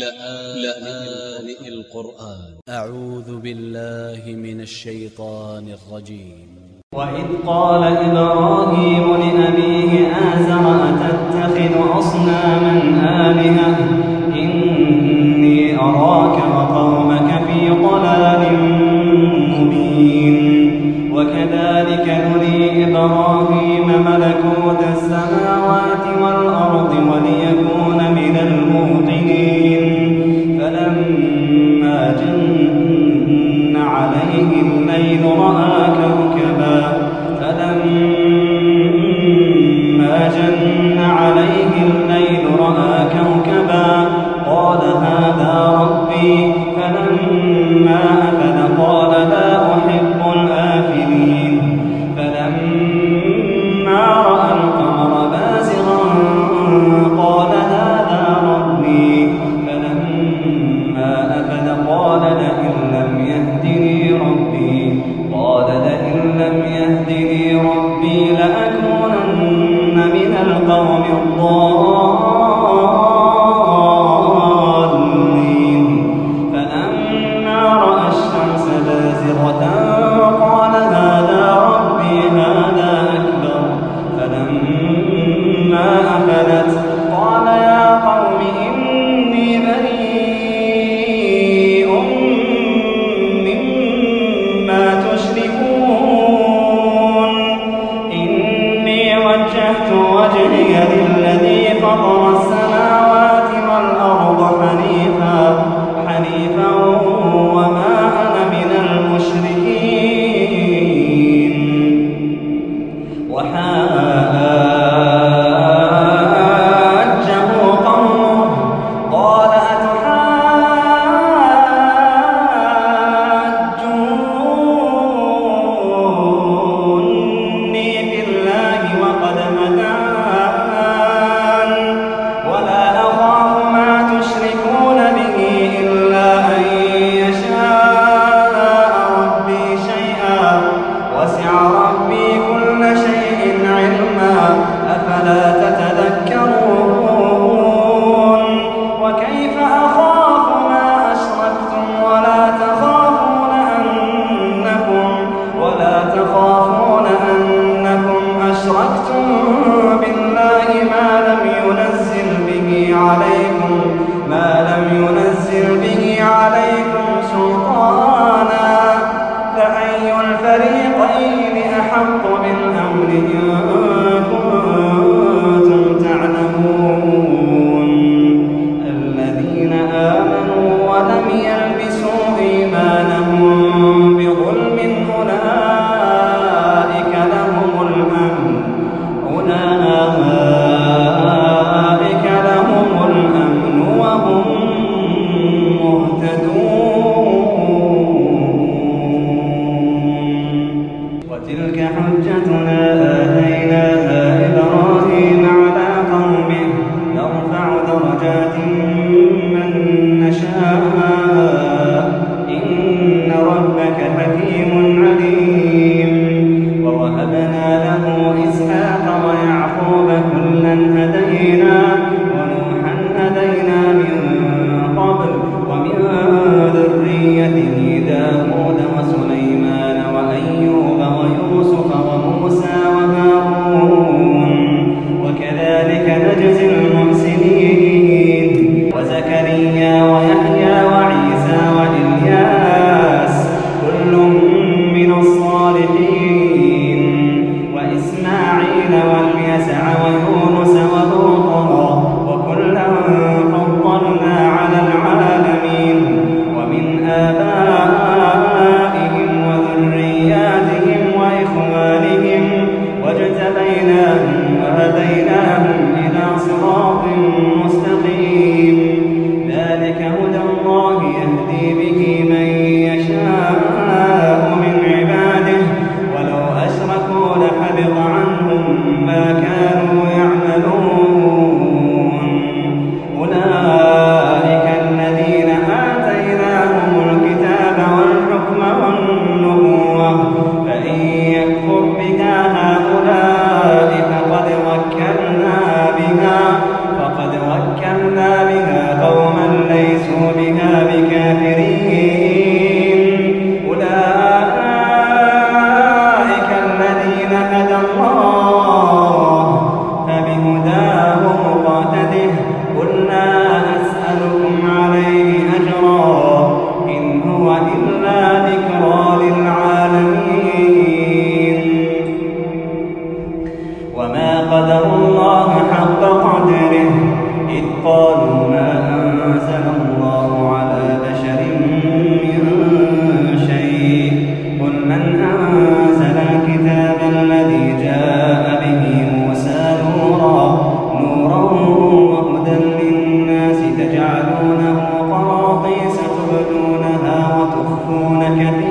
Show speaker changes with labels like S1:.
S1: لآن القرآن. أ ع و ذ ب ا ل ل ه من ا ل ش ي ط ا ن ا ل ر ج ي م
S2: و إ ذ قال إبراهيم لأبيه آزر أتتخذ أصناما آلهة؟ إني أراك وقومك لم ينزل به عليكم سلطانا فأي الفريقين أحق بالأمر الذين آمنوا ولم يلبسوا وتلك حجتنا and can be